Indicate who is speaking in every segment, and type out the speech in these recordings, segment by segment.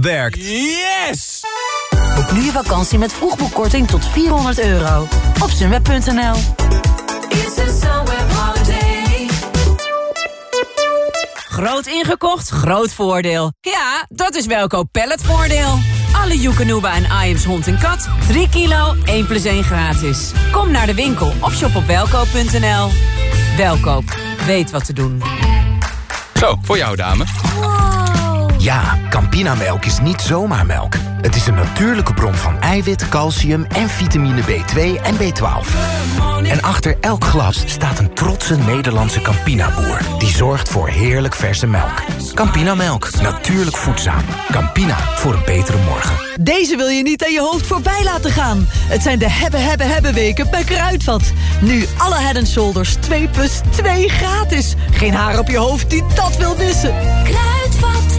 Speaker 1: werkt.
Speaker 2: Yes!
Speaker 3: Boek nu je vakantie met vroegboekkorting tot 400 euro. Op sunweb.nl
Speaker 4: Groot ingekocht, groot voordeel. Ja, dat is Welkoop Palletvoordeel. Alle Joekanuba en Iams hond en kat. 3 kilo, 1 plus 1 gratis. Kom naar de winkel of shop op welkoop.nl. Welkoop, weet wat te doen.
Speaker 2: Zo, voor jou dame.
Speaker 5: Ja, Campinamelk is niet zomaar melk. Het is een natuurlijke bron van eiwit, calcium en vitamine B2 en B12. En achter elk glas staat een trotse Nederlandse Campina-boer... die zorgt voor heerlijk verse melk. Campinamelk, natuurlijk voedzaam. Campina, voor een betere morgen.
Speaker 6: Deze wil je niet aan je hoofd voorbij laten gaan. Het zijn de hebben, hebben, hebben weken bij Kruidvat. Nu alle Head Shoulders 2 plus 2 gratis. Geen haar op je hoofd die dat wil missen.
Speaker 7: Kruidvat,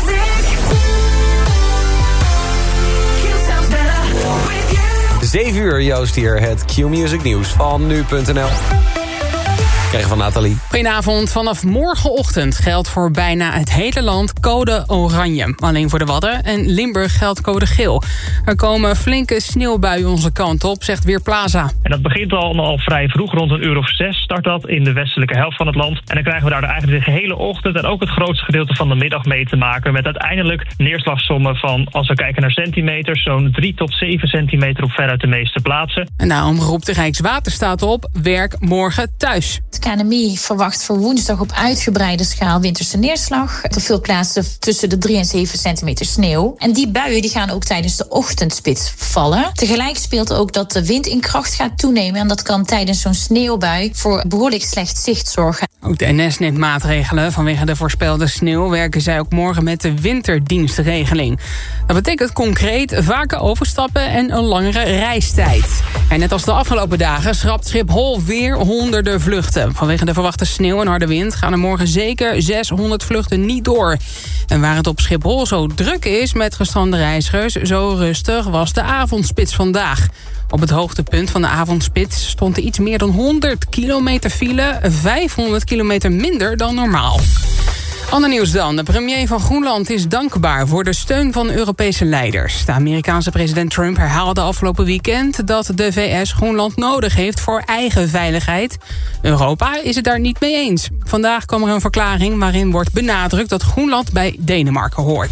Speaker 8: 7 uur, Joost hier, het Q-Music nieuws van nu.nl. Krijgen van Nathalie.
Speaker 9: Goedenavond. Vanaf morgenochtend geldt voor bijna het hele land code oranje. Alleen voor de Wadden en Limburg geldt code geel. Er komen flinke sneeuwbuien onze kant op, zegt Weerplaza.
Speaker 10: En dat begint al, al vrij vroeg, rond een uur of zes start dat in de westelijke helft van het land. En dan krijgen we daar eigenlijk de gehele ochtend en ook het grootste gedeelte van de middag mee te maken. Met uiteindelijk neerslagsommen van, als we kijken naar centimeters, zo'n 3 tot 7 centimeter op veruit de meeste plaatsen.
Speaker 9: En daarom roept de Rijkswaterstaat op, werk morgen thuis.
Speaker 11: KNMI verwacht voor woensdag op uitgebreide schaal winterse neerslag. Op veel plaatsen tussen de 3 en 7 centimeter sneeuw. En die buien die gaan ook tijdens de ochtendspits vallen. Tegelijk speelt ook dat de wind in kracht gaat toenemen. En dat kan tijdens zo'n sneeuwbui voor behoorlijk slecht zicht zorgen.
Speaker 9: Ook de NS neemt maatregelen. Vanwege de voorspelde sneeuw werken zij ook morgen met de winterdienstregeling. Dat betekent concreet vaker overstappen en een langere reistijd. En net als de afgelopen dagen schrapt Schiphol weer honderden vluchten. Vanwege de verwachte sneeuw en harde wind gaan er morgen zeker 600 vluchten niet door. En waar het op Schiphol zo druk is met gestrande reizigers... zo rustig was de avondspits vandaag. Op het hoogtepunt van de avondspits stond er iets meer dan 100 kilometer file... 500 kilometer minder dan normaal. Ander nieuws dan. De premier van Groenland is dankbaar voor de steun van Europese leiders. De Amerikaanse president Trump herhaalde afgelopen weekend... dat de VS Groenland nodig heeft voor eigen veiligheid. Europa is het daar niet mee eens. Vandaag kwam er een verklaring waarin wordt benadrukt... dat Groenland bij Denemarken hoort.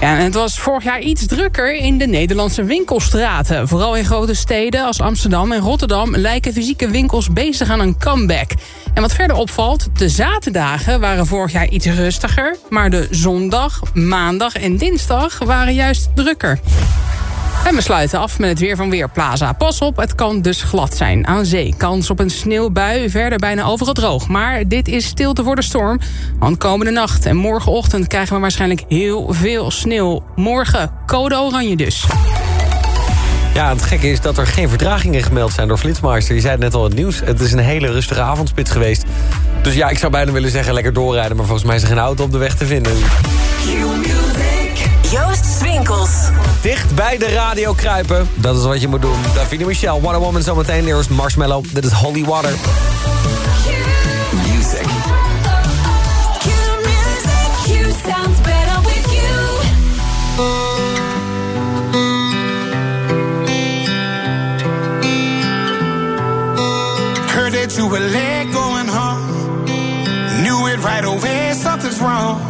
Speaker 9: Ja, en het was vorig jaar iets drukker in de Nederlandse winkelstraten. Vooral in grote steden als Amsterdam en Rotterdam... lijken fysieke winkels bezig aan een comeback. En wat verder opvalt, de zaterdagen waren vorig jaar iets rustiger... maar de zondag, maandag en dinsdag waren juist drukker. En we sluiten af met het weer van Weerplaza. Pas op, het kan dus glad zijn. Aan zee kans op een sneeuwbui, verder bijna overal droog. Maar dit is stilte voor de storm. Want komende nacht en morgenochtend krijgen we waarschijnlijk heel veel sneeuw. Morgen code oranje dus.
Speaker 8: Ja, het gekke is dat er geen verdragingen gemeld zijn door Flitsmeister. Je zei het net al in het nieuws. Het is een hele rustige avondspits geweest. Dus ja, ik zou bijna willen zeggen lekker doorrijden... maar volgens mij is er geen auto op de weg te vinden.
Speaker 7: Joost Swinkels.
Speaker 8: Dicht bij de radio kruipen. Dat is wat je moet doen. Davina Michel, What a Woman zometeen. Eerst Marshmallow. Dit is Holy Water.
Speaker 7: Music. Sounds better with you.
Speaker 12: Heard that you were late going home. Knew it right away, something's wrong.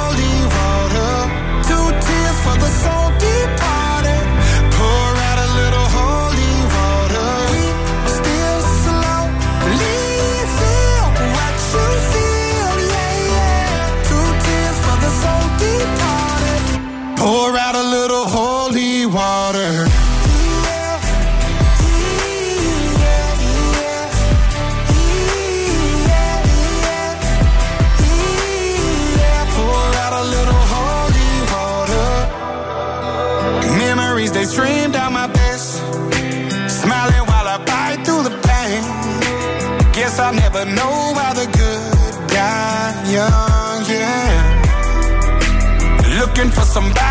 Speaker 12: pour out a little holy water. They stream down my best, smiling while I bite through the pain. Guess I'll never know why the good die young, yeah. Looking for somebody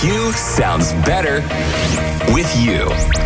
Speaker 2: Q sounds better with you.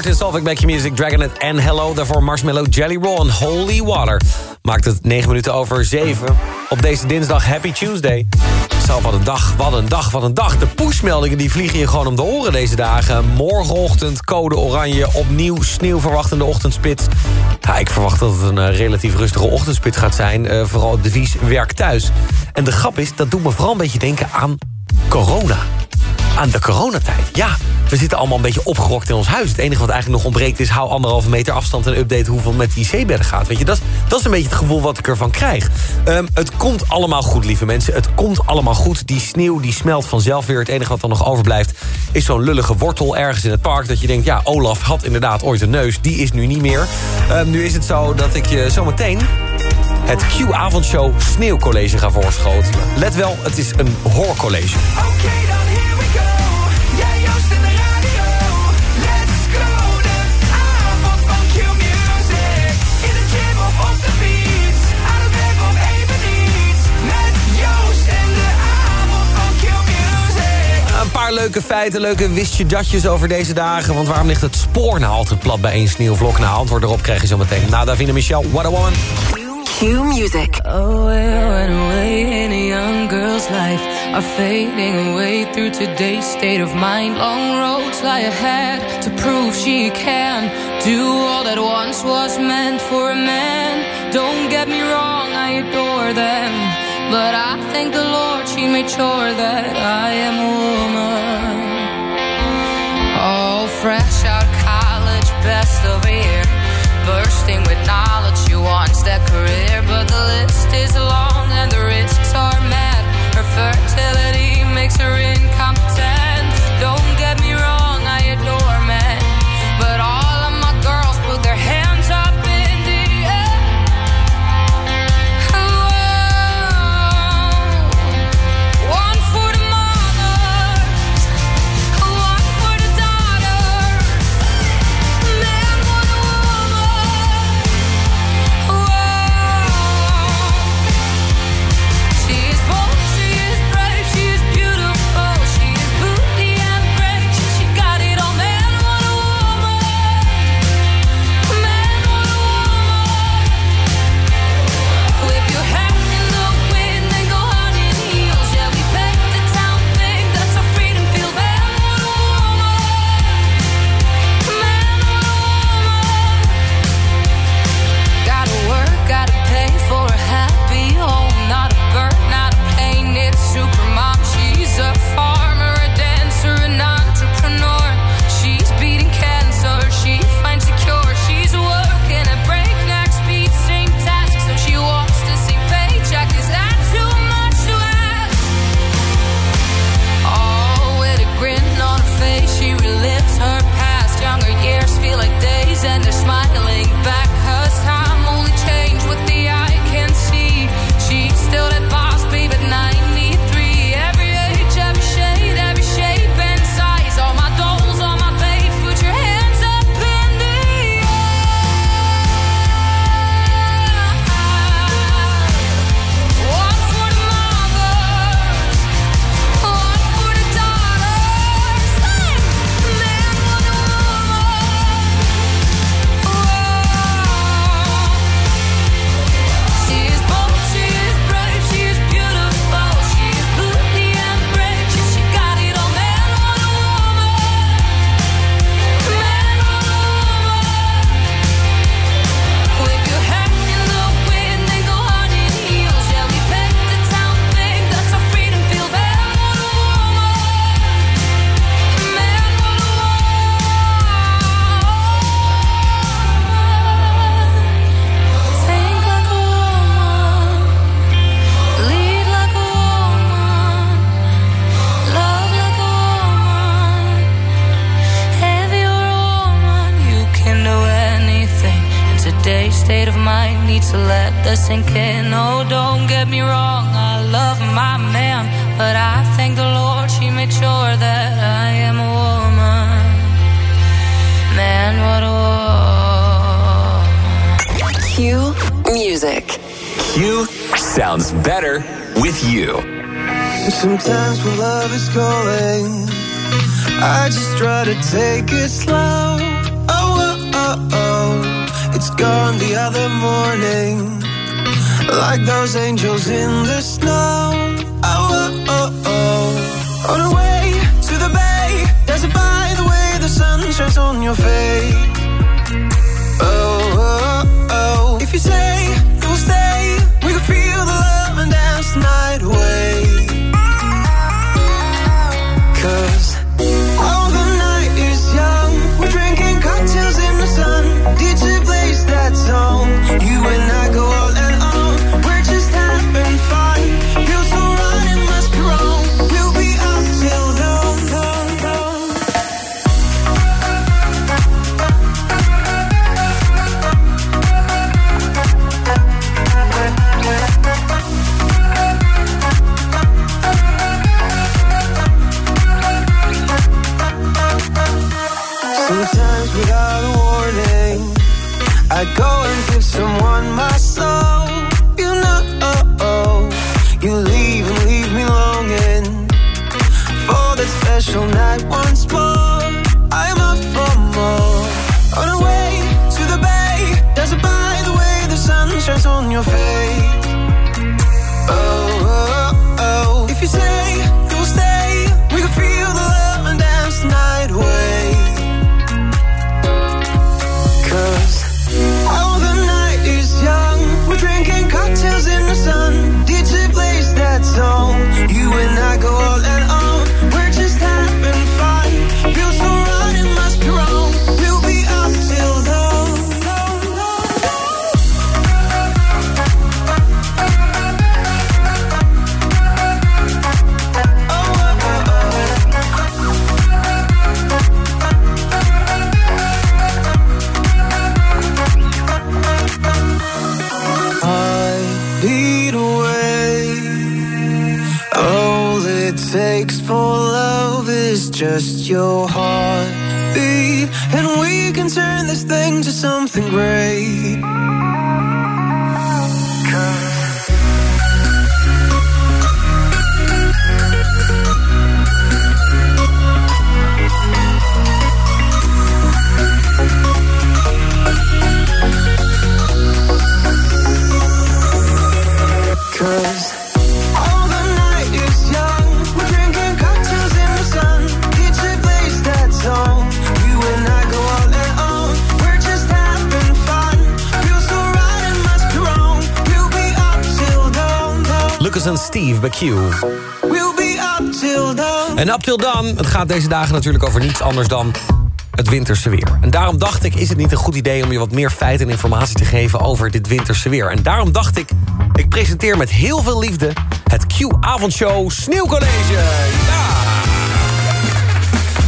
Speaker 8: Martin Solveig, Back Your Music, Dragonet en Hello. Daarvoor Marshmallow Jelly Roll en Holy Water. Maakt het 9 minuten over 7. Op deze dinsdag Happy Tuesday. Zo, wat een dag, wat een dag, wat een dag. De pushmeldingen die vliegen je gewoon om de oren deze dagen. Morgenochtend code oranje, opnieuw sneeuwverwachtende ochtendspits. Ja, ik verwacht dat het een eh, relatief rustige ochtendspits gaat zijn. Eh, vooral het devies werk thuis. En de grap is, dat doet me vooral een beetje denken aan corona aan de coronatijd. Ja, we zitten allemaal een beetje opgerokt in ons huis. Het enige wat eigenlijk nog ontbreekt is... hou anderhalve meter afstand en update hoeveel met die IC-bedden gaat. Weet je, dat, dat is een beetje het gevoel wat ik ervan krijg. Ehm, het komt allemaal goed, lieve mensen. Het komt allemaal goed. Die sneeuw die smelt vanzelf weer. Het enige wat dan nog overblijft is zo'n lullige wortel ergens in het park... dat je denkt, ja, Olaf had inderdaad ooit een neus. Die is nu niet meer. Ehm, nu is het zo dat ik je zometeen het Q-avondshow Sneeuwcollege ga voorschoten. Let wel, het is een hoorcollege. Okay, paar leuke feiten, leuke wistje datjes over deze dagen. Want waarom ligt het spoor nou altijd plat bij één sneeuwvlok? Nou, antwoord erop krijg je zo meteen. Nou, Davina Michel, what a woman.
Speaker 3: Q Music.
Speaker 13: Oh, we're away in a young girl's life. Are fading away through today's state of mind. Long roads lie ahead to prove she can. Do all that once was meant for a man. Don't get me wrong, I adore them. But I thank the Lord. she made sure that I am a woman. Oh, fresh out college, best of year, bursting with knowledge. She wants that career, but the list is long and the risks are mad. Her fertility makes her.
Speaker 14: This thing to something great.
Speaker 8: Steve Q.
Speaker 14: We'll be up till dawn.
Speaker 8: En up till dan, het gaat deze dagen natuurlijk over niets anders dan het winterse weer. En daarom dacht ik, is het niet een goed idee om je wat meer feiten en informatie te geven over dit winterse weer. En daarom dacht ik, ik presenteer met heel veel liefde het Q-avondshow Sneeuwcollege. Ja!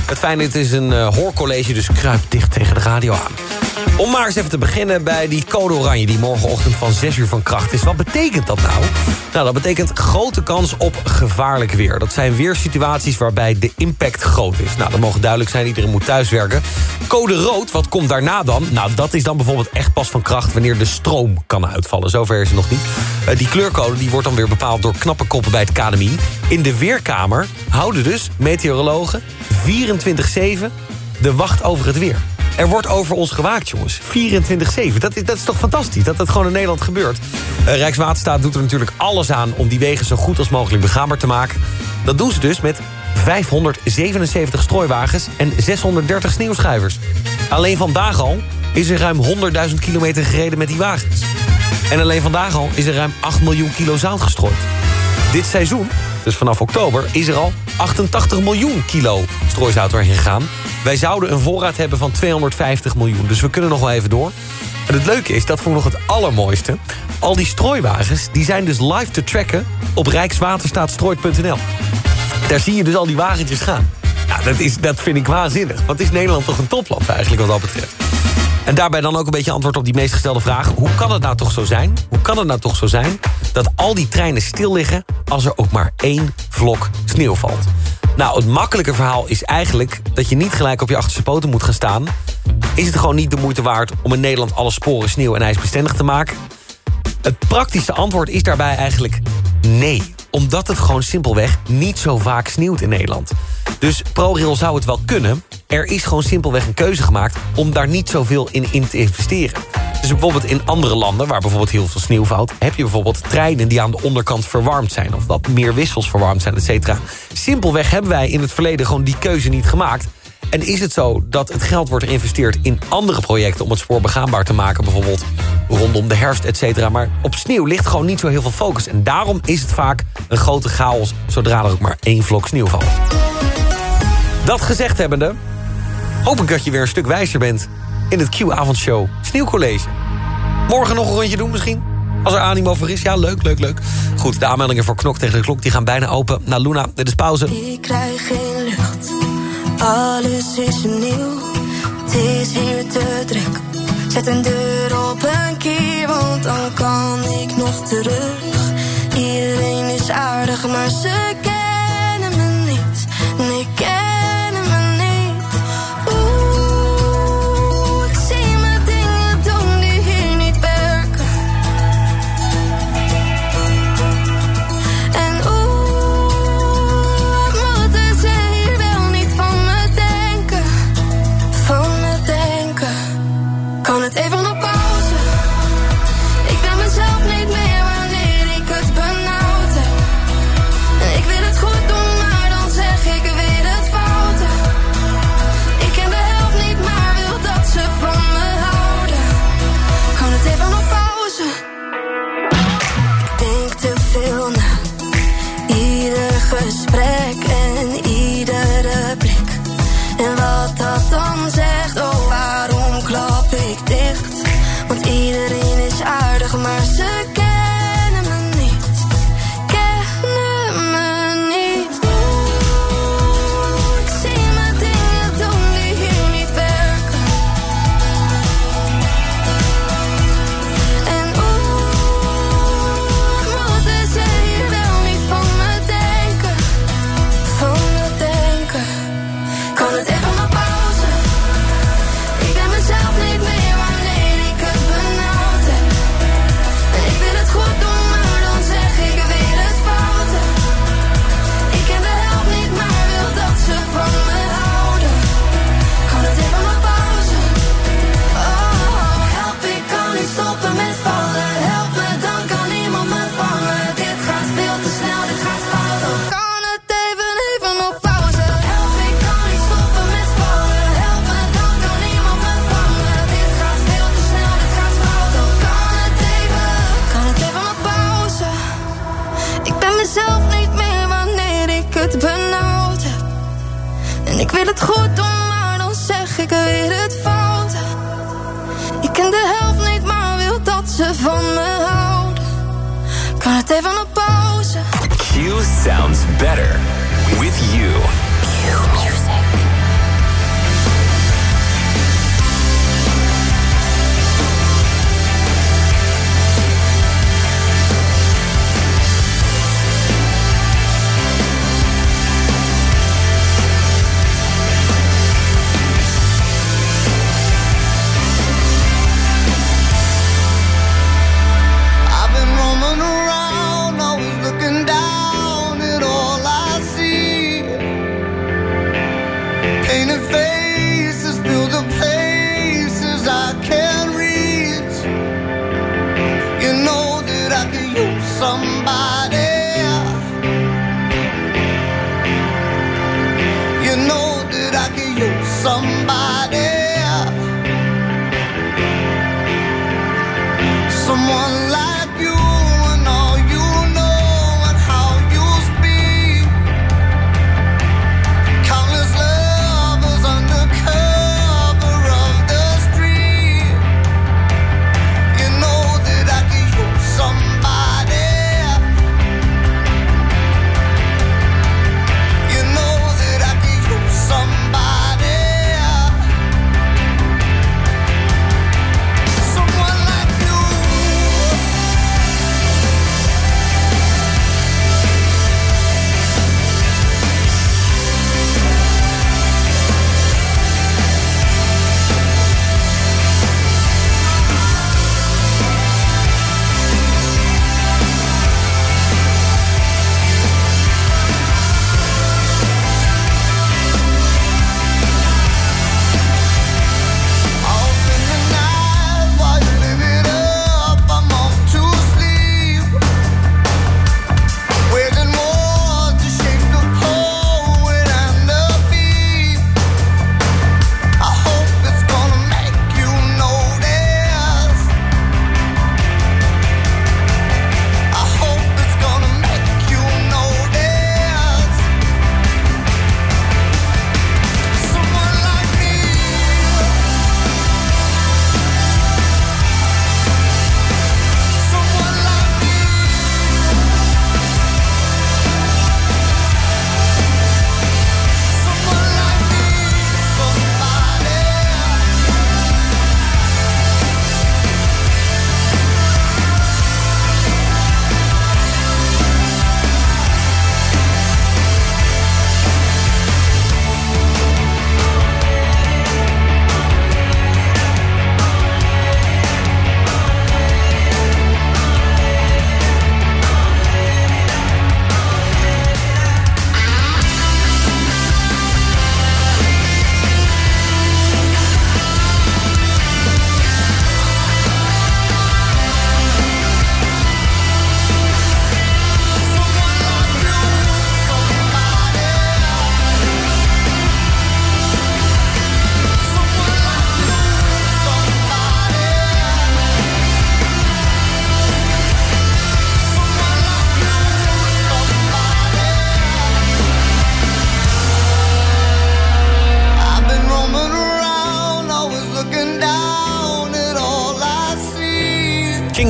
Speaker 8: Het fijne, het is een eh, hoorcollege, dus kruip dicht tegen de radio aan. Om maar eens even te beginnen bij die code oranje... die morgenochtend van 6 uur van kracht is. Wat betekent dat nou? Nou, dat betekent grote kans op gevaarlijk weer. Dat zijn weersituaties waarbij de impact groot is. Nou, dat mogen duidelijk zijn, iedereen moet thuiswerken. Code rood, wat komt daarna dan? Nou, dat is dan bijvoorbeeld echt pas van kracht... wanneer de stroom kan uitvallen. Zover is het nog niet. Eh, die kleurcode die wordt dan weer bepaald door knappe koppen bij het KNMI. In de Weerkamer houden dus meteorologen 24-7 de wacht over het weer. Er wordt over ons gewaakt, jongens. 24-7. Dat is, dat is toch fantastisch dat dat gewoon in Nederland gebeurt. Eh, Rijkswaterstaat doet er natuurlijk alles aan... om die wegen zo goed als mogelijk begaanbaar te maken. Dat doen ze dus met 577 strooiwagens en 630 sneeuwschuivers. Alleen vandaag al is er ruim 100.000 kilometer gereden met die wagens. En alleen vandaag al is er ruim 8 miljoen kilo zout gestrooid. Dit seizoen, dus vanaf oktober, is er al 88 miljoen kilo strooizout doorheen gegaan. Wij zouden een voorraad hebben van 250 miljoen, dus we kunnen nog wel even door. En het leuke is, dat vond ik nog het allermooiste... al die strooiwagens die zijn dus live te tracken op rijkswaterstaatstrooit.nl. Daar zie je dus al die wagentjes gaan. Ja, dat, is, dat vind ik waanzinnig. Want is Nederland toch een topland eigenlijk wat dat betreft. En daarbij dan ook een beetje antwoord op die meest gestelde vraag. Hoe kan het nou toch zo zijn? Hoe kan het nou toch zo zijn dat al die treinen stil liggen... als er ook maar één vlok sneeuw valt? Nou, het makkelijke verhaal is eigenlijk dat je niet gelijk op je achterste poten moet gaan staan. Is het gewoon niet de moeite waard om in Nederland alle sporen sneeuw en ijs bestendig te maken? Het praktische antwoord is daarbij eigenlijk nee. Omdat het gewoon simpelweg niet zo vaak sneeuwt in Nederland. Dus ProRail zou het wel kunnen. Er is gewoon simpelweg een keuze gemaakt om daar niet zoveel in, in te investeren. Dus bijvoorbeeld in andere landen, waar bijvoorbeeld heel veel sneeuw valt... heb je bijvoorbeeld treinen die aan de onderkant verwarmd zijn... of dat meer wissels verwarmd zijn, et cetera. Simpelweg hebben wij in het verleden gewoon die keuze niet gemaakt... En is het zo dat het geld wordt geïnvesteerd in andere projecten... om het spoor begaanbaar te maken, bijvoorbeeld rondom de herfst, et cetera. Maar op sneeuw ligt gewoon niet zo heel veel focus. En daarom is het vaak een grote chaos... zodra er ook maar één vlok sneeuw valt. Dat gezegd hebbende, hoop ik dat je weer een stuk wijzer bent... in het Q-avondshow Sneeuwcollege. Morgen nog een rondje doen misschien? Als er animo voor is, ja, leuk, leuk, leuk. Goed, de aanmeldingen voor Knok tegen de Klok die gaan bijna open. Nou, Luna, dit is pauze.
Speaker 7: Ik krijg geen lucht, alles is nieuw. Het is hier te druk. Zet een deur op een keer, want dan kan ik nog terug. Iedereen is aardig, maar ze kennen echt benauwd. En ik wil het goed doen, maar dan zeg ik weer het fout. Ik ken de helft niet, maar wil dat ze van me houden. Kan het even op pauze?
Speaker 15: Q sounds better with you.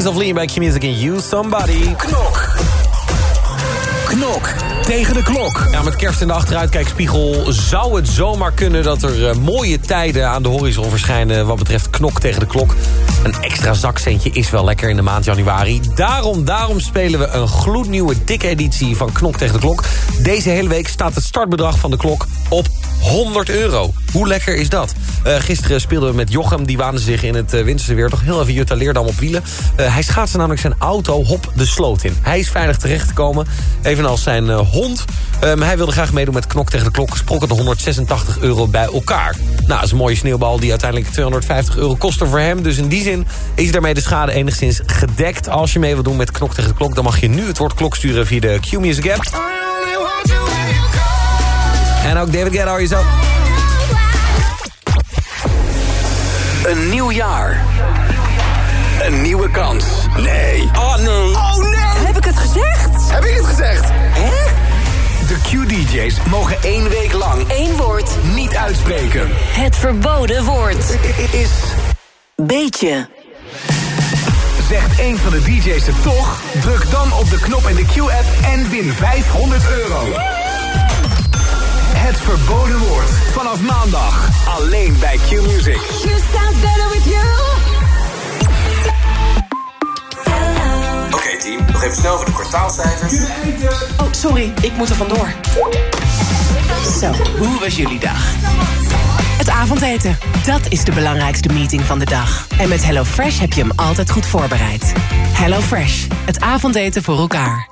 Speaker 8: Kings of Leon bij Q-Music en You Somebody.
Speaker 15: Knok. Knok tegen de klok.
Speaker 8: Ja, met kerst in de achteruitkijkspiegel zou het zomaar kunnen... dat er eh, mooie tijden aan de horizon verschijnen... wat betreft knok tegen de klok. Een extra zakcentje is wel lekker in de maand januari. Daarom, daarom spelen we een gloednieuwe dikke editie van Knok tegen de klok. Deze hele week staat het startbedrag van de klok op 100 euro. Hoe lekker is dat? Eh, gisteren speelden we met Jochem. Die waande zich in het uh, winterse weer toch heel even Jutta Leerdam op wielen. Uh, hij schaatste namelijk zijn auto hop de sloot in. Hij is veilig terechtgekomen. Evenals zijn hond. Um, hij wilde graag meedoen met Knok tegen de klok. Sprokkelde 186 euro bij elkaar. Nou, dat is een mooie sneeuwbal die uiteindelijk 250 euro kostte voor hem. Dus in die zin is daarmee de schade enigszins gedekt. Als je mee wilt doen met Knok tegen de klok... dan mag je nu het woord klok sturen via de Q-Music app. En ook David Guetta hoor je zo.
Speaker 15: Een nieuw jaar. Een nieuwe kans. Nee.
Speaker 8: Oh nee.
Speaker 15: Oh nee.
Speaker 16: Heb ik het gezegd?
Speaker 15: Heb ik het gezegd? Hè? De Q-DJ
Speaker 17: mogen één week lang
Speaker 18: Eén woord.
Speaker 17: niet uitspreken.
Speaker 18: Het verboden woord.
Speaker 17: Is...
Speaker 18: Beetje.
Speaker 17: Zegt een van de DJ's het toch? Druk dan op de knop in de Q-app en win 500 euro. Het verboden woord. Vanaf maandag. Alleen bij Q-Music.
Speaker 19: You sound better with you.
Speaker 20: Oké team, nog even snel voor de kwartaalcijfers.
Speaker 21: Oh, sorry, ik moet er vandoor. Zo, hoe was jullie dag? Het avondeten, dat is de belangrijkste meeting van de dag. En met HelloFresh heb je hem altijd goed voorbereid. HelloFresh, het avondeten voor elkaar.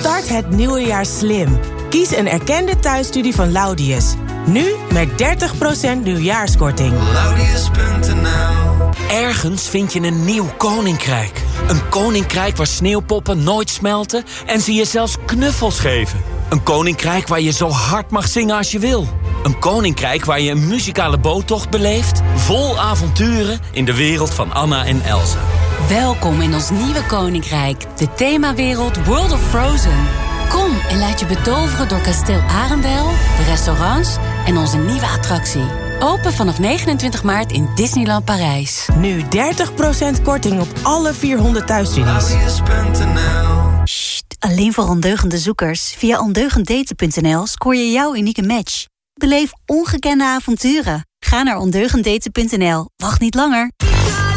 Speaker 22: Start het nieuwe jaar slim. Kies een erkende thuisstudie van Laudius. Nu met 30% nieuwjaarskorting.
Speaker 23: Ergens vind je een nieuw koninkrijk. Een koninkrijk waar sneeuwpoppen nooit smelten en ze je zelfs knuffels geven. Een koninkrijk waar je zo hard mag zingen als je wil. Een koninkrijk waar je een muzikale boottocht beleeft... vol avonturen in de wereld van Anna en Elsa.
Speaker 2: Welkom in ons nieuwe koninkrijk, de themawereld World of Frozen. Kom en laat je betoveren door kasteel Arendel, de restaurants en onze nieuwe attractie. Open vanaf 29 maart in Disneyland Parijs.
Speaker 22: Nu 30% korting op alle 400 thuisstudies.
Speaker 24: Alleen voor ondeugende zoekers. Via ondeugenddaten.nl scoor je jouw unieke match. Beleef ongekende avonturen. Ga naar ondeugenddaten.nl. Wacht niet langer.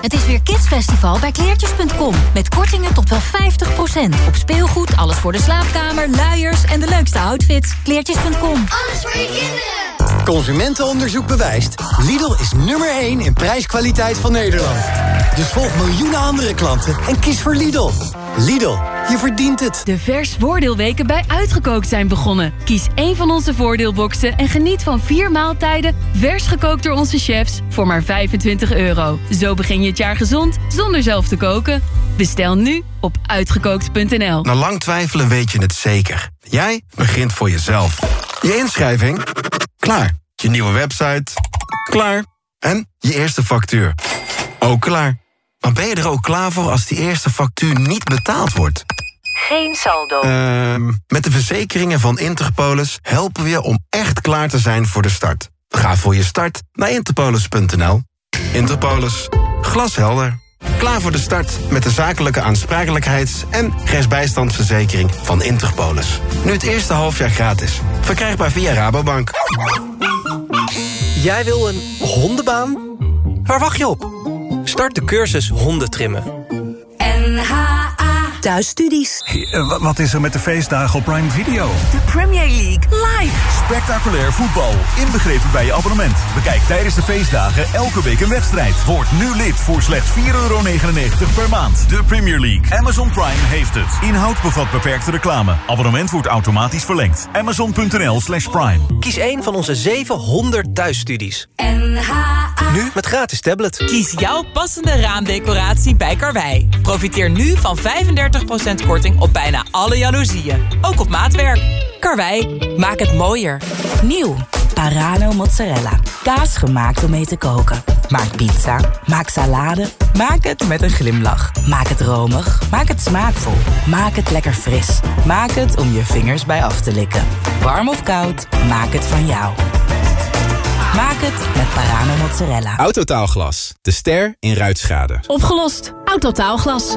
Speaker 24: Het is weer Kidsfestival bij kleertjes.com. Met kortingen tot wel 50%. Op speelgoed, alles voor de slaapkamer, luiers en de leukste outfits. Kleertjes.com.
Speaker 25: Alles voor je kinderen.
Speaker 26: Consumentenonderzoek bewijst. Lidl is nummer 1 in prijskwaliteit van Nederland. Dus volg miljoenen andere klanten en kies voor Lidl. Lidl, je verdient het.
Speaker 13: De vers voordeelweken bij Uitgekookt zijn begonnen. Kies één van onze voordeelboxen en geniet van vier maaltijden... vers gekookt door onze chefs voor maar 25 euro. Zo begin je het jaar gezond zonder zelf te koken. Bestel nu op uitgekookt.nl.
Speaker 12: Na lang twijfelen weet je het zeker. Jij begint voor jezelf. Je inschrijving? Klaar. Je nieuwe website? Klaar. En je eerste factuur? Ook klaar. Maar ben je er ook klaar voor als die eerste factuur niet betaald wordt?
Speaker 18: Geen saldo.
Speaker 12: Ehm, met de verzekeringen van Interpolis helpen we je om echt klaar te zijn voor de start. Ga voor je start naar interpolis.nl. Interpolis. Glashelder. Klaar voor de start met de zakelijke aansprakelijkheids- en rechtsbijstandsverzekering van Interpolis. Nu het eerste halfjaar gratis. Verkrijgbaar via Rabobank.
Speaker 27: Jij wil een hondenbaan? Waar wacht je op? Start de cursus hondentrimmen.
Speaker 28: Thuisstudies.
Speaker 29: Eh, Wat is er met de feestdagen op Prime Video?
Speaker 28: De Premier League live.
Speaker 29: Spectaculair voetbal, inbegrepen bij je abonnement. Bekijk tijdens de feestdagen elke week een wedstrijd. Word nu lid voor slechts 4,99 per maand. De Premier League. Amazon Prime heeft het. Inhoud bevat beperkte reclame. Abonnement wordt automatisch verlengd. Amazon.nl slash prime.
Speaker 27: Kies een van onze 700 thuisstudies. Nu met gratis tablet.
Speaker 4: Kies jouw passende raamdecoratie bij Karwei. Profiteer nu van 35% korting op bijna alle jaloezieën. Ook op maatwerk. Karwei, maak het mooier.
Speaker 30: Nieuw. Parano mozzarella. Kaas gemaakt om mee te koken. Maak pizza. Maak salade. Maak het met een glimlach. Maak het romig. Maak het smaakvol. Maak het lekker fris. Maak het om je vingers bij af te likken. Warm of koud, maak het van jou. Maak het met Parano mozzarella.
Speaker 31: Autotaalglas. De ster in ruitschade.
Speaker 13: Opgelost. Autotaalglas.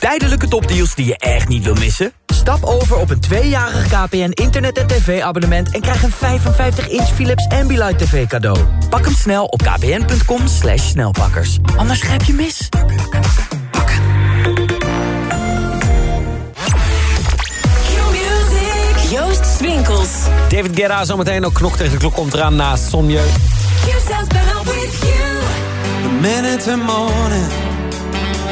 Speaker 32: Tijdelijke topdeals die je echt niet wil missen? Stap over op een tweejarig KPN internet- en tv-abonnement... en krijg een 55-inch Philips Ambilight TV cadeau. Pak hem snel op kpn.com slash snelpakkers. Anders grijp je mis.
Speaker 3: Joost Swinkels.
Speaker 8: David Guetta zometeen ook knok tegen de klok komt eraan na Sonje.
Speaker 7: You sounds better with you.
Speaker 33: The minute morning,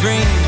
Speaker 33: Dream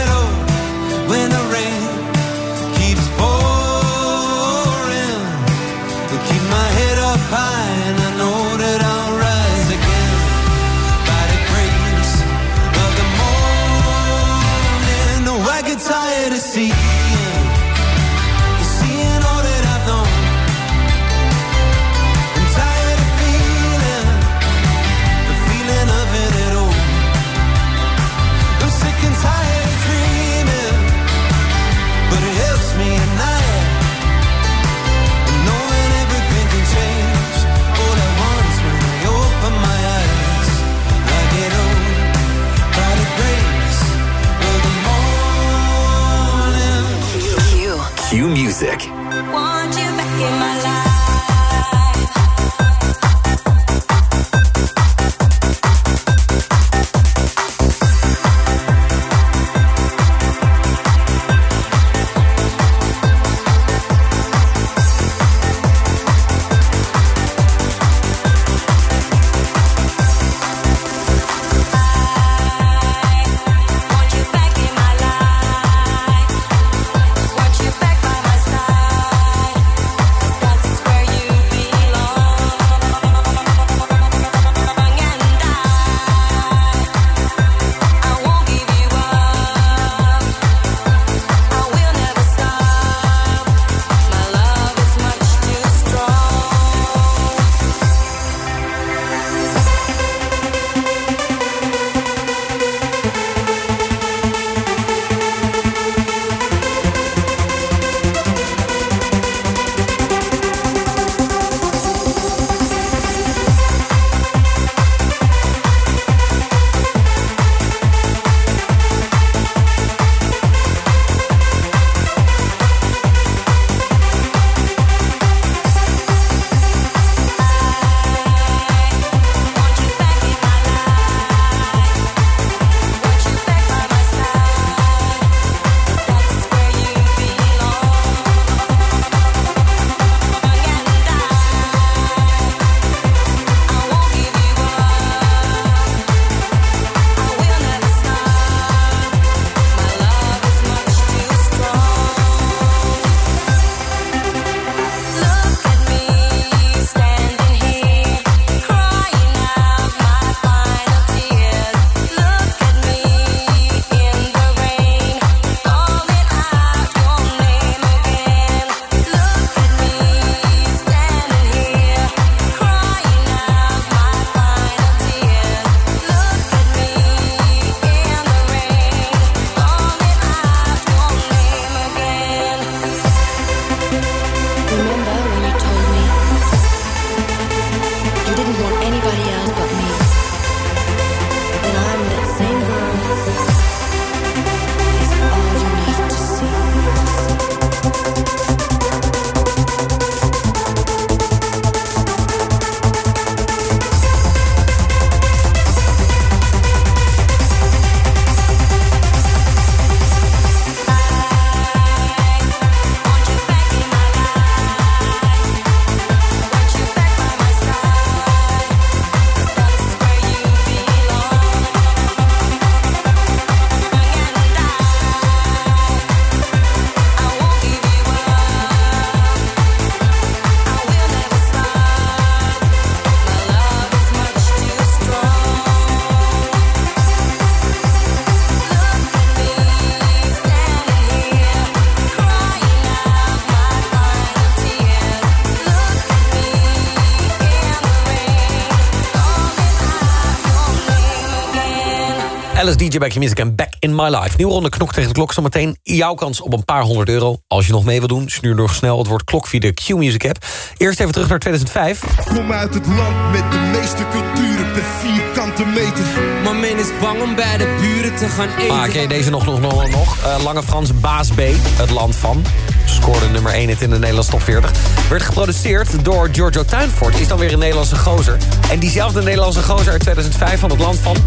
Speaker 8: DJ Back Music en Back in My Life. Nieuwe ronde knok tegen de klok. Zometeen jouw kans op een paar honderd euro. Als je nog mee wil doen, snuur nog snel het woord klok via de Q-Music app. Eerst even terug naar 2005.
Speaker 34: Kom uit het land met de meeste culturen per vierkante meter.
Speaker 33: Maar men is bang om bij de buren te gaan eten.
Speaker 8: Ah, ken je deze nog, nog, nog, nog? Eh, Lange Frans Baas B, het land van. Scoorde nummer 1 hit in de Nederlandse top 40. Werd geproduceerd door Giorgio Tuinfort. Is dan weer een Nederlandse gozer. En diezelfde Nederlandse gozer uit 2005 van het land van...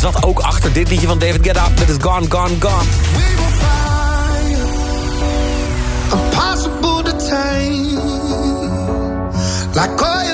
Speaker 8: zat ook achter dit liedje van David Guetta. Dat is Gone, Gone, Gone.
Speaker 35: impossible to tame. Like oil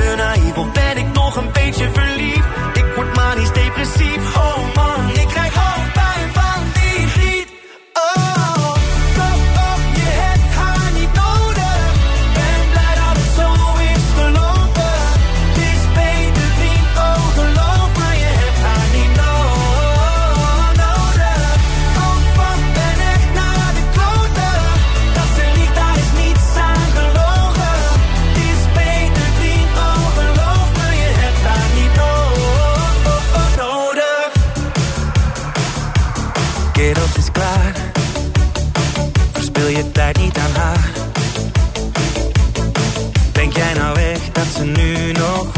Speaker 21: Te naïef of ben ik nog een beetje verliefd? Ik word manisch depressief. Oh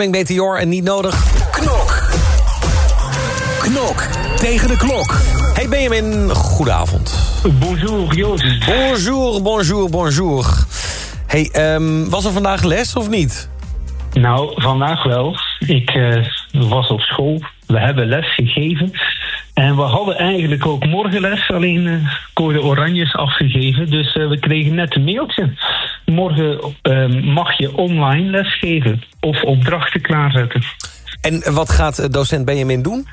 Speaker 8: Fleming Meteor en niet nodig.
Speaker 36: Knok. Knok tegen de klok.
Speaker 8: Hey Benjamin, goedenavond.
Speaker 37: Bonjour Joost.
Speaker 8: Bonjour, bonjour, bonjour. Hey, ehm, was er vandaag les of niet?
Speaker 37: Nou, vandaag wel. Ik eh, was op school. We hebben les gegeven. En we hadden eigenlijk ook morgenles, alleen eh code oranjes afgegeven. Dus eh, we kregen net een mailtje. Morgen eh, mag je online les geven of opdrachten klaarzetten.
Speaker 8: En wat gaat docent Benjamin doen?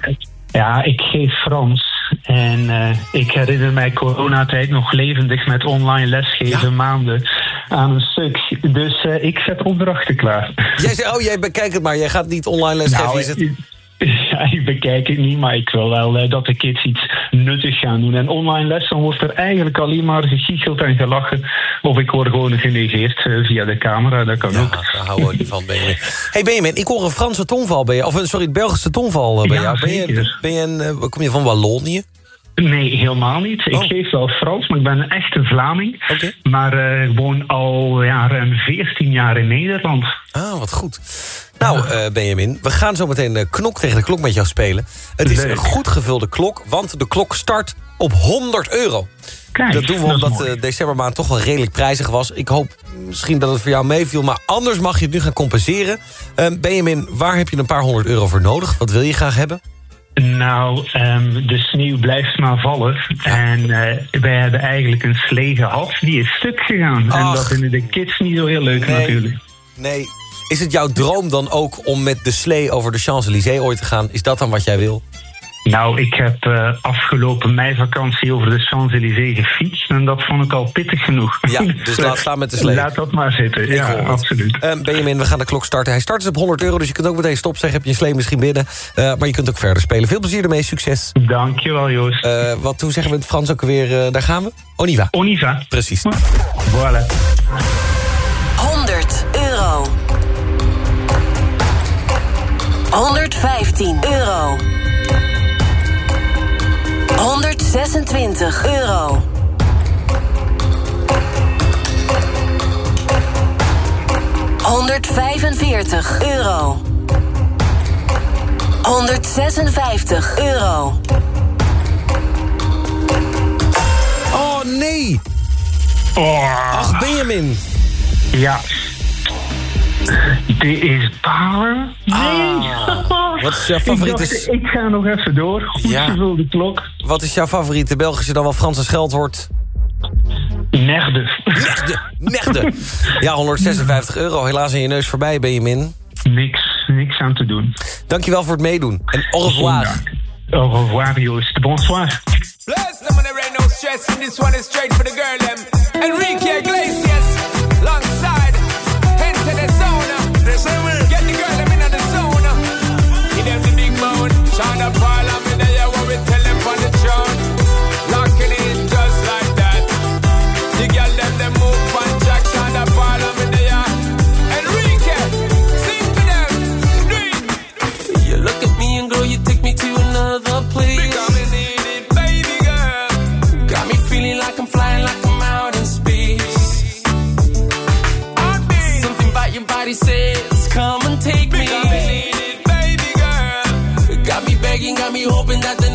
Speaker 37: Ja, ik geef Frans. En eh, ik herinner mij coronatijd nog levendig met online lesgeven maanden aan een stuk. Dus eh, ik zet opdrachten klaar.
Speaker 8: Jij zei, oh, jij bekijkt het maar. Jij gaat niet online lesgeven.
Speaker 37: Nou,
Speaker 8: je zit...
Speaker 37: Ja, ik bekijk het niet, maar ik wil wel eh, dat de kids iets nuttigs gaan doen. En online les, dan wordt er eigenlijk alleen maar gechicheld en gelachen. Of ik word gewoon genegeerd eh, via de camera, dat kan ook.
Speaker 8: Daar houden we niet van, Benjamin. Hey Benjamin, ik hoor een Franse tongval bij je. Of een, sorry, een Belgische tongval eh, bij
Speaker 37: Ja,
Speaker 8: jou. Ben je, ben je een, eh, kom je van Wallonië?
Speaker 37: Nee, helemaal niet. Ik geef wel Frans, maar ik ben een echte Vlaming. Maar eh, ik woon al ja, ruim 14 jaar in Nederland.
Speaker 8: Ah, wat goed. Nou, eh, Benjamin, we gaan zo meteen knok tegen de klok met jou spelen. Het is
Speaker 37: Leuk.
Speaker 8: een goed gevulde klok, want de klok start op 100 euro.
Speaker 37: Kijk,
Speaker 8: dat doen we omdat de decembermaand toch wel redelijk prijzig was. Ik hoop misschien dat het voor jou meeviel, maar anders mag je het nu gaan compenseren. Eh, Benjamin, waar heb je een paar honderd euro voor nodig? Wat wil je graag hebben?
Speaker 37: Nou, ehm, de sneeuw blijft maar vallen. En eh, wij hebben eigenlijk een slee gehad, die is stuk gegaan. En dat vinden de kids niet zo heel leuk
Speaker 8: Nee.
Speaker 37: natuurlijk.
Speaker 8: Nee. Is het jouw droom dan ook om met de slee over de Champs-Élysées ooit te gaan? Is dat dan wat jij wil?
Speaker 37: Nou, ik heb eh, afgelopen meivakantie over de Champs-Élysées gefietst. En dat vond ik al pittig genoeg.
Speaker 8: Ja, dus laat staan met de slee.
Speaker 37: Laat dat maar zitten.
Speaker 8: Ik
Speaker 37: ja, absoluut.
Speaker 8: Eh, Benjamin, we gaan de klok starten. Hij start dus op 100 euro, dus je kunt ook meteen stop zeggen. Heb je een slee misschien binnen. Eh, maar je kunt ook verder spelen. Veel plezier ermee, succes.
Speaker 37: Dankjewel, Joost.
Speaker 8: Eh, wat, hoe zeggen we in het Frans ook alweer? eh, daar gaan we? Oniva.
Speaker 37: Oniva.
Speaker 8: Precies.
Speaker 37: Voilà.
Speaker 3: 100 euro. 115 euro. 126 euro. 145 euro. 156 euro.
Speaker 8: Oh, nee!
Speaker 37: Ach,
Speaker 8: Benjamin.
Speaker 37: Ja. Dit is balen. Nee.
Speaker 8: Ah, Wat is jouw favoriete...
Speaker 37: Ik, dacht, ik ga nog even door. Goed
Speaker 8: Ja.
Speaker 37: gevulde klok.
Speaker 8: Wat is jouw favoriete Belgische dan wel Franse scheldwoord?
Speaker 37: Nerde.
Speaker 8: Nerde. Nerde. Ja, 156 euro. Helaas in je neus voorbij, Benjamin.
Speaker 37: Niks, niks aan te doen.
Speaker 8: Dankjewel voor het meedoen. En au revoir.
Speaker 37: Au revoir, Joost. Bonsoir.
Speaker 33: Bless them and there ain't no stress. And this one is straight for the girl, them. Enrique Iglesias, Get the girl, I'm in the zone. Give them the big bone, shine the
Speaker 13: fire. Hoping that the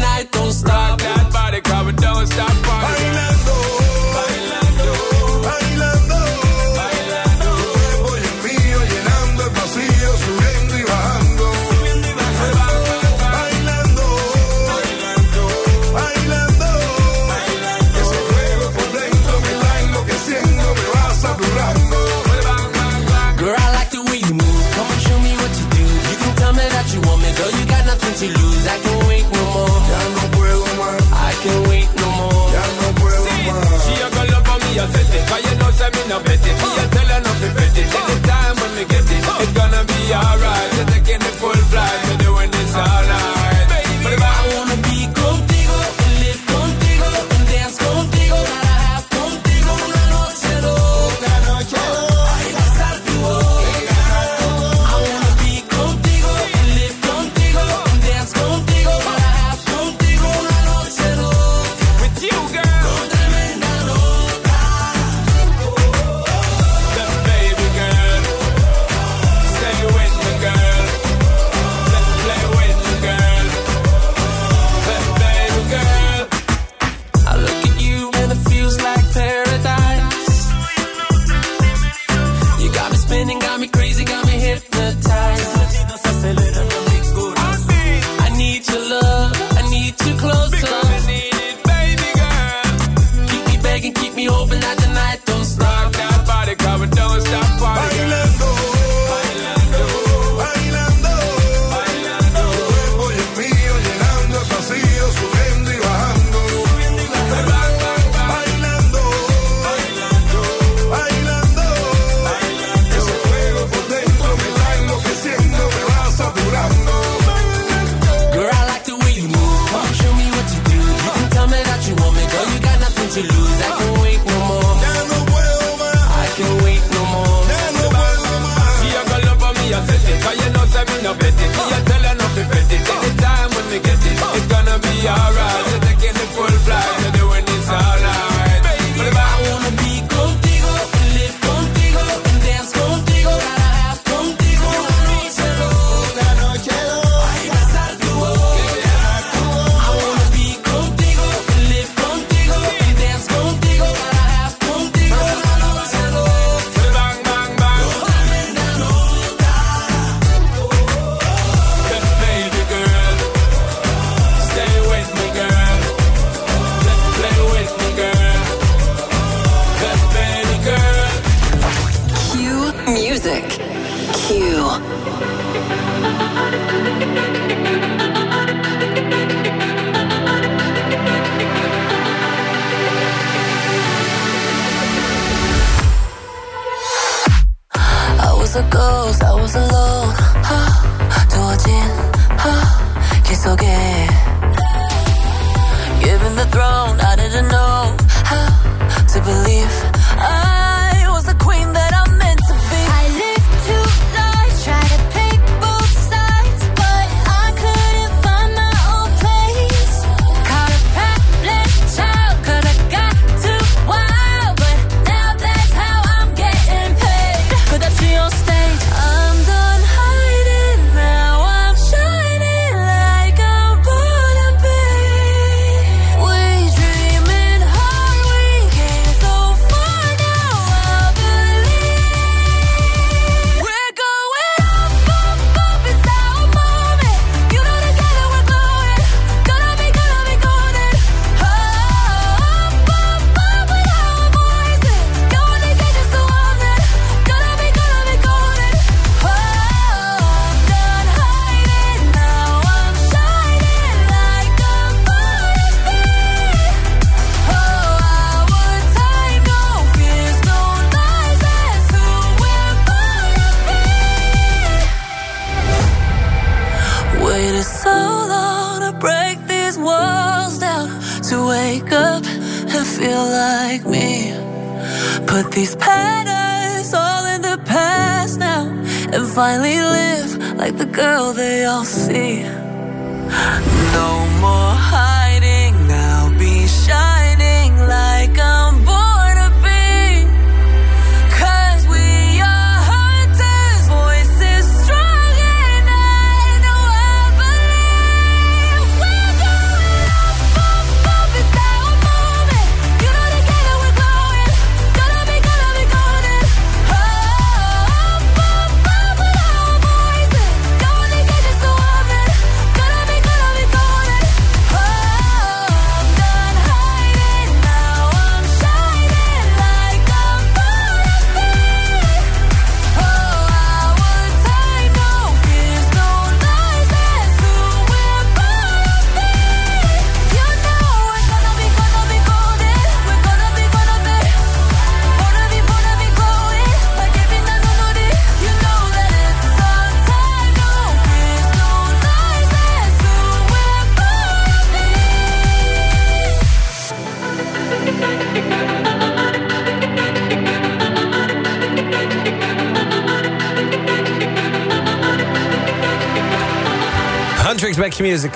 Speaker 38: Music.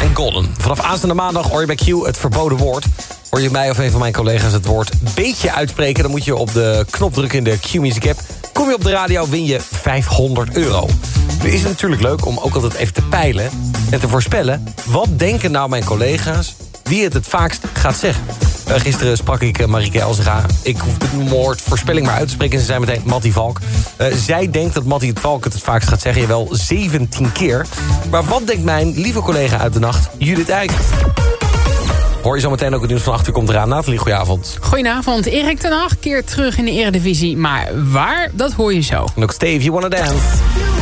Speaker 8: En Golden. Vanaf aanstaande maandag hoor je bij Q het verboden woord. Hoor je mij of een van mijn collega's het woord beetje uitspreken... dan moet je op de knop drukken in de Q-Music app. Kom je op de radio, win je 500 euro. Nu is het natuurlijk leuk om ook altijd even te peilen en te voorspellen... wat denken nou mijn collega's wie het het vaakst gaat zeggen. Eh, gisteren sprak ik uh, Marieke Elzega. Ik hoef het woord voorspelling maar uit te spreken... en ze zei meteen Mattie Valk. Eh, zij denkt dat Mattie het Valk het het vaakst gaat zeggen. Jawel, 17 keer. Maar wat denkt mijn lieve collega uit de nacht, Judith Eijk? Hoor je zo meteen ook het nieuws van 8 uur komt eraan. Nathalie, goedenavond.
Speaker 9: Goedenavond. Erik ten Hag keert terug in de eredivisie. Maar waar, dat hoor je zo.
Speaker 8: En ook Steve, you wanna dance.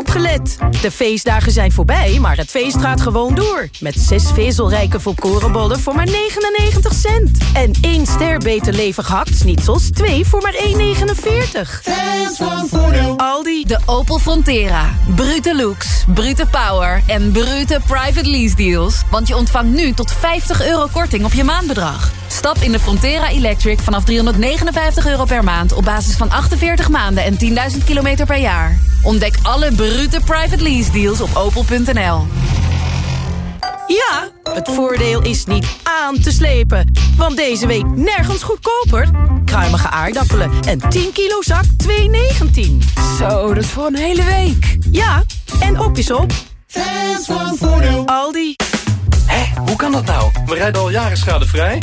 Speaker 22: Opgelet. De feestdagen zijn voorbij, maar het feest gaat gewoon door. Met zes vezelrijke volkorenbollen voor maar 99 cent. En één ster beter levig hakt-snitsels, twee voor maar 1,49.
Speaker 2: Fans van Voordeel.
Speaker 22: Aldi.
Speaker 39: De Opel Frontera. Brute looks, brute power en brute private lease deals. Want je ontvangt nu tot 50 euro korting op je maandbedrag. Stap in de Frontera Electric vanaf 359 euro per maand... op basis van 48 maanden en 10.000 kilometer per jaar. Ontdek alle brute private lease deals op opel.nl.
Speaker 22: Ja, het voordeel is niet aan te slepen. Want deze week nergens goedkoper. Kruimige aardappelen en 10 kilo zak 2,19.
Speaker 9: Zo, dat is voor een hele week.
Speaker 22: Ja, en op is op.
Speaker 2: Fans van Voordeel.
Speaker 22: Aldi.
Speaker 40: Hé, hoe kan dat nou? We rijden al jaren schadevrij,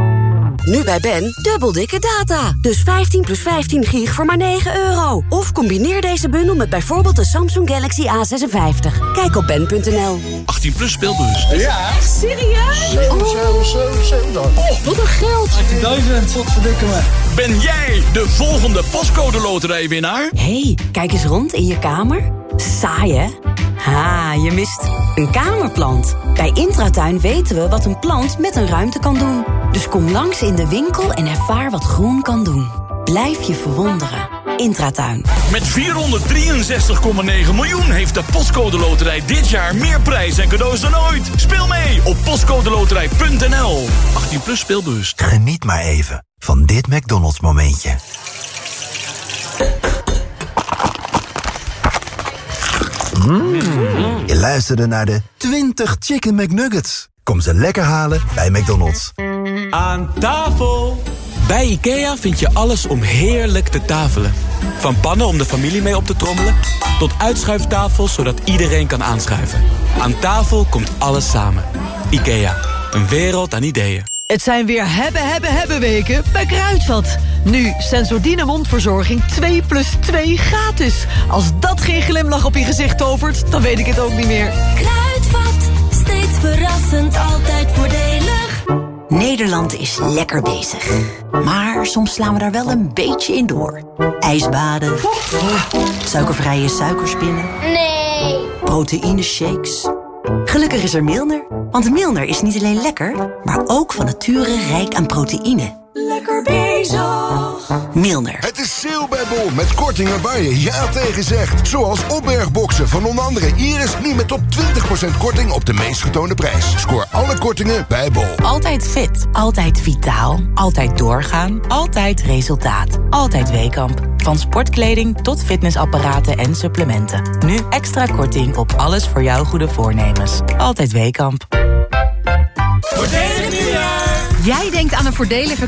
Speaker 35: Nu bij Ben, dubbel dikke data. Dus 15 plus 15 gig voor maar 9 euro. Of combineer deze bundel met bijvoorbeeld de Samsung Galaxy A56. Kijk op ben.nl.
Speaker 29: 18 plus speelbus.
Speaker 35: Ja. Echt serieus?
Speaker 29: Oh, wat een geld. 18.000, wat verdikken me. Ben jij de volgende postcode loterijwinnaar?
Speaker 35: hey, kijk eens rond in je kamer. Saai, hè? Ha, je mist een kamerplant. Bij Intratuin weten we wat een plant met een ruimte kan doen. Dus kom langs in de winkel en ervaar wat groen kan doen. Blijf je verwonderen. Intratuin.
Speaker 29: Met 463,9 miljoen heeft de Postcode Loterij dit jaar meer prijs en cadeaus dan ooit. Speel mee op postcodeloterij.nl. 18 plus speelbus.
Speaker 41: Geniet maar even van dit McDonald's momentje. Mm. Je luisterde naar de 20 Chicken McNuggets. Kom ze lekker halen bij McDonald's.
Speaker 42: Aan tafel! Bij IKEA vind je alles om heerlijk te tafelen. Van pannen om de familie mee op te trommelen... tot uitschuiftafels zodat iedereen kan aanschuiven. Aan tafel komt alles samen. IKEA, een wereld aan ideeën.
Speaker 43: Het zijn weer hebben, hebben, hebben weken bij Kruidvat. Nu Sensordine mondverzorging 2 plus 2 gratis. Als dat geen glimlach op je gezicht tovert, dan weet ik het ook niet meer.
Speaker 2: Kruidvat, steeds verrassend, altijd voordelig.
Speaker 24: Nederland is lekker bezig. Maar soms slaan we daar wel een beetje in door. Ijsbaden. Suikervrije suikerspinnen.
Speaker 2: Nee.
Speaker 24: Proteïne shakes. Gelukkig is er Milner. Want Milner is niet alleen lekker, maar ook van nature rijk aan proteïne.
Speaker 2: Lekker bezig.
Speaker 24: Milner.
Speaker 34: Het is sale bij Bol met kortingen waar je ja tegen zegt. Zoals opbergboxen van onder andere Iris nu met tot 20% korting op de meest getoonde prijs. Scoor alle kortingen bij Bol.
Speaker 30: Altijd fit, altijd vitaal, altijd doorgaan, altijd resultaat. Altijd Weekamp. Van sportkleding tot fitnessapparaten en supplementen. Nu extra korting op alles voor jouw goede voornemens. Altijd Weekamp.
Speaker 39: Voordelig nieuwjaar! Jij denkt aan een voordeliger